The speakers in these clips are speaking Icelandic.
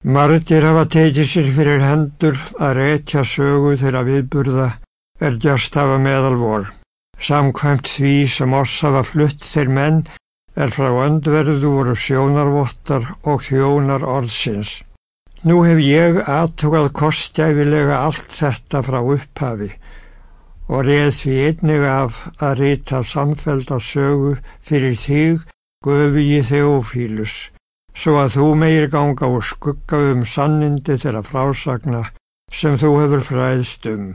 Margir hafa tekið sér fyrir hendur að rekja sögu þeirra viðburða er gjast hafa meðal vor. Samkvæmt því sem oss hafa flutt þeir menn er frá öndverðu voru sjónarvottar og hjónar orðsins. Nú hef ég aðtugað kostjæfilega allt þetta frá upphafi og reið því einnig af að rita samfelda sögu fyrir þig, gufi í þeofílus svo að þú meir ganga og skugga um sannindi til að frásagna sem þú hefur fræðst um.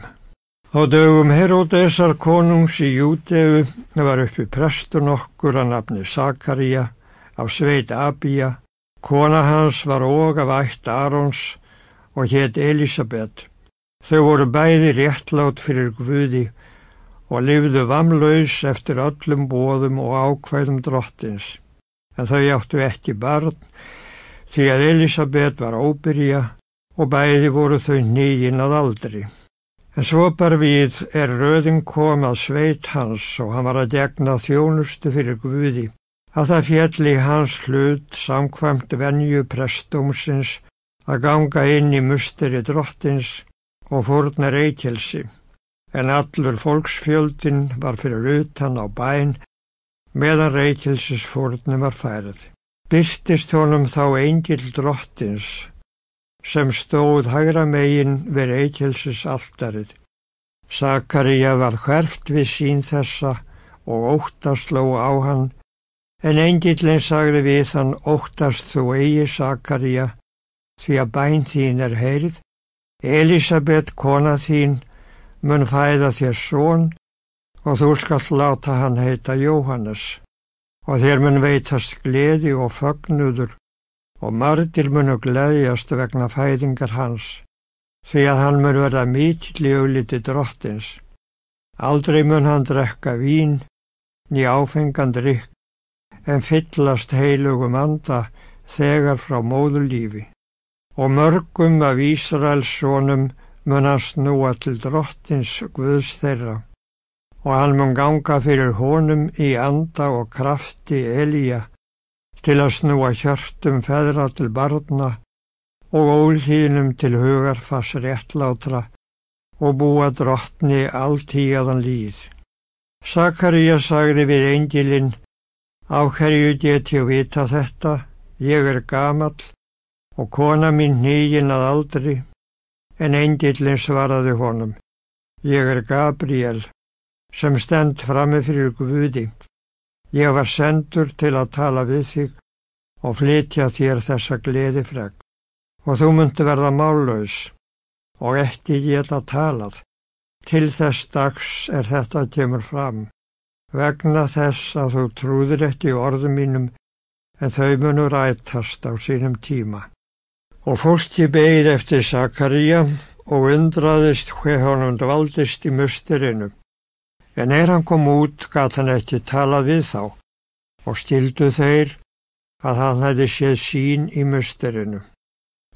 Á dögum Heródesar konungs í Júteu var uppi prestur nokkur að nafni Sakaria af sveit Abíja. Kona hans var og af ætt Arons og hétt Elisabeth. Þau voru bæði réttlátt fyrir Guði og lifðu vamlaus eftir öllum bóðum og ákvæðum drottins en þau áttu ekki barn því að Elisabeth var óbyrja og bæði voru þau nýjinn að aldri. En svo bar við er röðin kom að sveit hans og hann var að degna þjónustu fyrir Guði að það fjalli hans hlut samkvæmt venju prestómsins að ganga inn í musteri drottins og fórna reykjelsi, en allur fólksfjöldin var fyrir utan á bæn meðan reykjelsis fórnum var færið. Byrtist honum þá engil drottins sem stóð hægra megin við reykjelsis alldarið. Sakaríja var hverft við sín þessa og óttast ló á hann, en engillin sagði við hann óttast þú eigi Sakaríja, því að bæn þín er heyrið. Elisabeth, kona þín, mun fæða þér són og þú skall láta hann heita Jóhannes og þér mun veitast gleði og fögnudur og margir munu gleðjast vegna fæðingar hans því að hann mun verða mítill í auðliti drottins. Aldrei mun hann drekka vín, ný áfengan drikk, en fyllast heilugum anda þegar frá móðu lífi. Og mörgum af Ísraels sónum mun hann snúa til drottins Guðs þeirra og hann mun ganga fyrir honum í anda og krafti Elíja til að snúa hjörtum feðra til barna og ólhýnum til hugarfass réttlátra og búa drottni alltíðan líð. Sakaríja sagði við engilinn, á hverju get ég vita þetta, ég er gamal og kona mín nýgin að aldri, en engilinn svaraði honum, ég er Gabriel, sem stend frammi fyrir Guði. Ég var sendur til að tala við þig og flytja þér þessa gleði freg og þú myndi verða mállaus og ekki geta talað. Til þess dags er þetta kemur fram vegna þess að þú trúðir ekki orðum mínum en þau munur rættast á sínum tíma. Og fólki beigð eftir Sakaríja og undraðist hver honum dvaldist í musturinu en er hann kom út gat hann ekki tala við þá og stildu þeir að hann hefði séð sín í musterinu.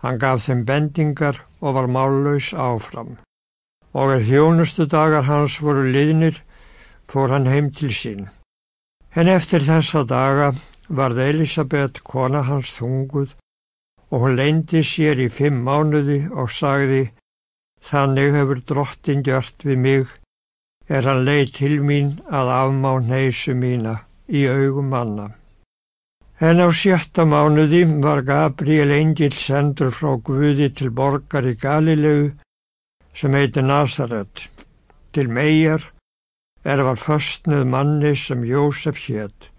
Hann gaf þeim bendingar og var mállaus áfram. Og er þjónustu dagar hans voru liðnir, fór hann heim til sín. En eftir þessa daga varð Elisabeth kona hans þunguð og hún leindi sér í fimm mánuði og sagði, þannig hefur drottin gjört við mig er hann leið til mín að afmá neysu mína í augum manna. En á sjötta mánuði var Gabriel Engil sendur frá Guði til borgar í Galilegu sem heiti Nazaret, til megar er var förstnuð manni sem Jósef hétt,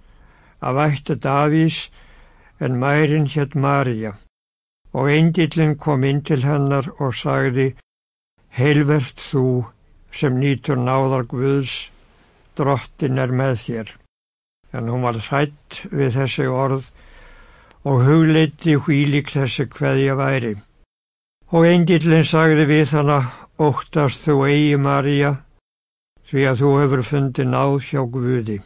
af ætti Davís en mærin hétt Marja og Engilin kom inn til hennar og sagði, heilvert þú sem nýtur náðar Guðs, drottin er með þér. En hún var hrætt við þessi orð og hugleiti hvílik þessi hverja væri. Og engillin sagði við hana, óttast þú eigi Marja, því að þú hefur fundið náð hjá Guði.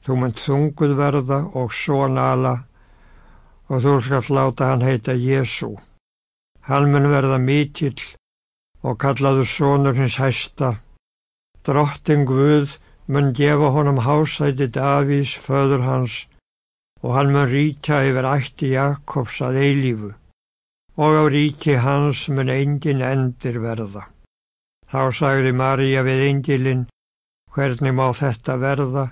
Þú munt þunguð verða og svo nala og þú skall láta hann heita Jésu. Hann mun verða mítill og kallaðu sonur hins hæsta. Drottin Guð mun gefa honum hásæti Davís, föður hans, og hann mun rítja yfir ætti Jakobs að eilífu, og á ríki hans mun engin endir verða. Þá sagði Maríja við engilin, hvernig má þetta verða,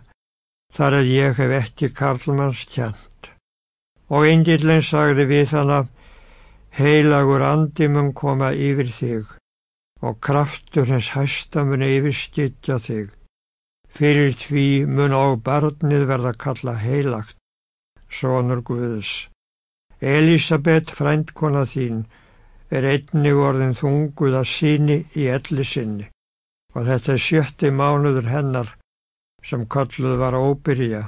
þar að ég hef ekki karlmanns kjent. Og engilin sagði við hana, heilagur andi mun koma yfir þig og kraftur hins hæsta mun yfirskitja þig. Fyrir því mun á barnið verða kalla heilagt, sonur Guðs. Elisabeth, frændkona þín, er einnig orðin þunguð að síni í elli sinni og þetta er sjötti mánuður hennar sem kalluð var óbyrja,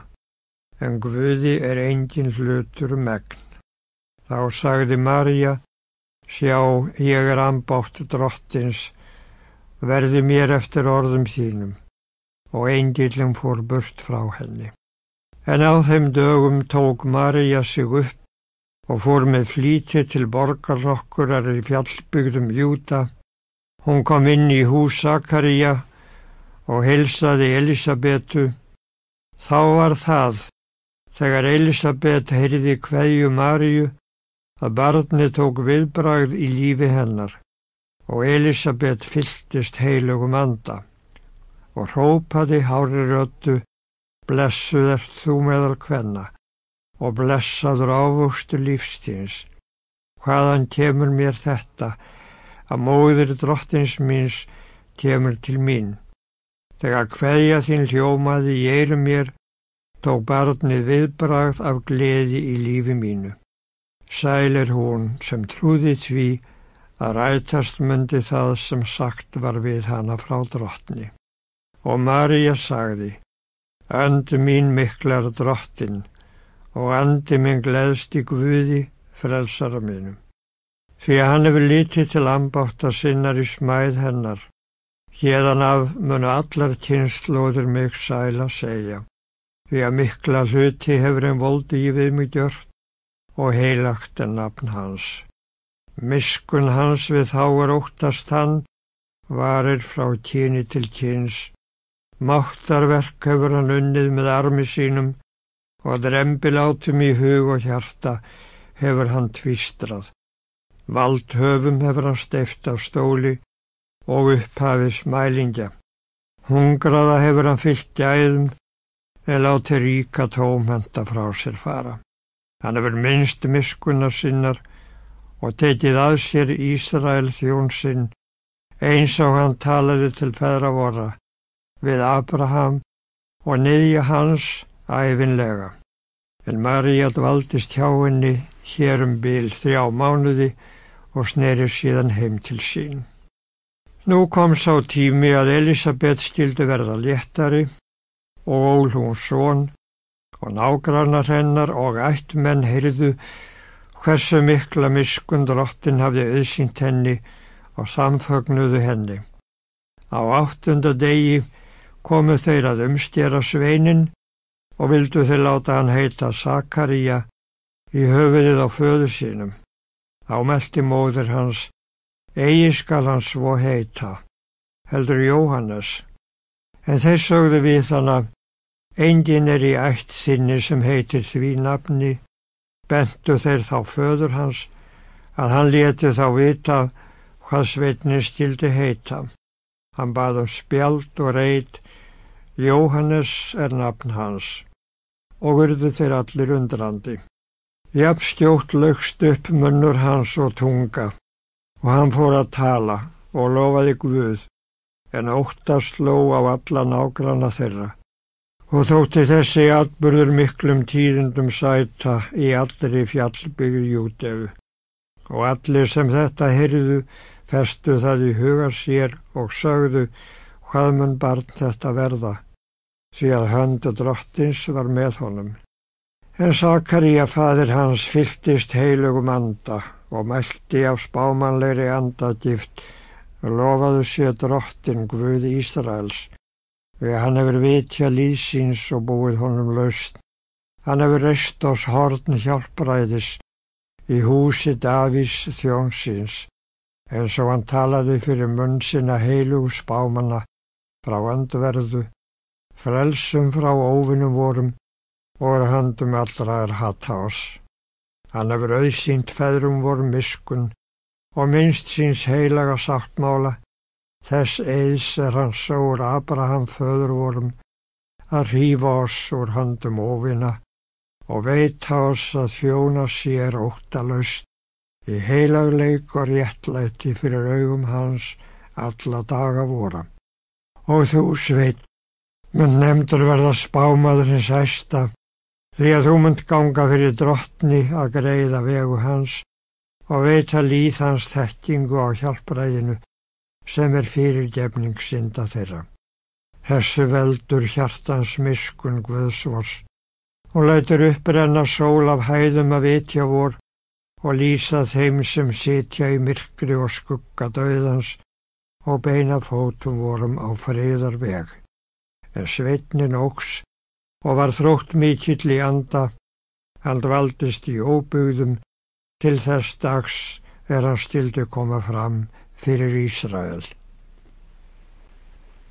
en Guði er engin hlutur megn. Þá sagði Marja, sjá ég er ambátt drottins, verði mér eftir orðum þínum og engilum fór burt frá henni. En á þeim dögum tók Marja sig upp og fór með flíti til borgarlokkurar í fjallbyggdum Júta. Hún kom inn í hús Zakaria og heilsaði Elisabetu. Þá var það, þegar Elisabet heyrði hverju Marju, að barni tók viðbragð í lífi hennar og Elisabet fylltist heilugum anda og hrópaði hári röttu, blessuð ert þú meðal hvenna og blessaður ávöxtu lífstíns. Hvaðan kemur mér þetta að móður drottins míns kemur til mín. Þegar hverja þín hljómaði ég eru mér, tók barnið viðbragð af gleði í lífi mínu. Sæl er hún sem trúði því að rætast myndi það sem sagt var við hana frá drottni. Og Marja sagði, Öndu mín miklar drottin, og andi minn gleðst í Guði frelsara mínum. Því að hann hefur lítið til ambátt að sinnar í smæð hennar. Hérðan af munu allar kynnslóður mig sæla segja. Því að mikla hluti hefur einn voldi í við mig gjört og heilagt en nafn hans. Miskun hans við þá er óttast hann, varir frá kyni til kyns. Máttarverk hefur hann unnið með armi sínum og drembilátum í hug og hjarta hefur hann tvistrað. Valdhöfum hefur hann steift á stóli og upphafið smælingja. Hungraða hefur hann fyllt gæðum eða láti ríka tómhenda frá sér fara. Hann hefur minnst miskunnar sinnar og tekið að sér Ísrael þjón sinn eins og hann talaði til feðra vorra við Abraham og niðja hans æfinlega. En Maríja dvaldist hjá henni hér um byl þrjá mánuði og snerir síðan heim til sín. Nú kom sá tími að Elisabeth skildi verða léttari og ól hún són og nágrannar hennar og ættmenn heyrðu hversu mikla miskun drottin hafði auðsýnt henni og samfögnuðu henni. Á áttunda degi komu þeir að umstjera sveinin og vildu þeir láta hann heita Sakaríja í höfuðið á föðu sínum. Þá meldi móður hans, eigi skal hans svo heita, heldur Jóhannes. En þeir sögðu við þannig, engin er í ætt þinni sem heitir því nafni, bentu þeir þá föður hans, að hann leti þá vita hvað sveitni stildi heita. Hann baði um spjald og reit, Jóhannes er nafn hans og urðu þeir allir undrandi. Jafn stjótt lögst upp munnur hans og tunga og hann fór að tala og lofaði Guð en óttast ló á alla nágrana þeirra. Og þótti þessi atbyrður miklum tíðundum sæta í allri fjallbyggju jútegu. Og allir sem þetta heyrðu festu það í huga sér og sögðu hvað mun barn þetta verða því að höndu drottins var með honum. En Sakaríja fadir hans fylltist heilugum anda og mælti af spámanleiri andagift og lofaðu sér drottin Guð Ísraels við hann hefur vitja lísins og búið honum laust. Hann hefur reist ás hortn hjálpræðis í húsi Davís þjónsins eins og hann talaði fyrir munn sinna heilug spámanna frá andverðu frelsum frá óvinnum vorum og handum allra er hatt ás. Hann hefur auðsýnt feðrum vorum miskun og minnst síns heilaga sáttmála, þess eðs er hann sóur Abraham föður vorum að hrífa oss úr handum ofina og veita oss að þjóna sér óttalöst í heilagleik og réttlæti fyrir augum hans alla daga vora. Og þú sveit, mun nefndur verða spámaðurins æsta, því að þú munt ganga fyrir drottni að greiða vegu hans og veita líð hans þekkingu á hjálpræðinu sem er fyrir gefning synda þeirra. Hessu veldur hjartans miskun Guðsvors og lætur upprenna sól af hæðum að vitja vor og lýsa þeim sem sitja í myrkri og skugga döðans og beina fótum vorum á friðar veg. En sveitnin óks og var þrótt mikill í anda, held valdist í óbugðum til þess dags er hann stildi koma fram fyrir Ísrael.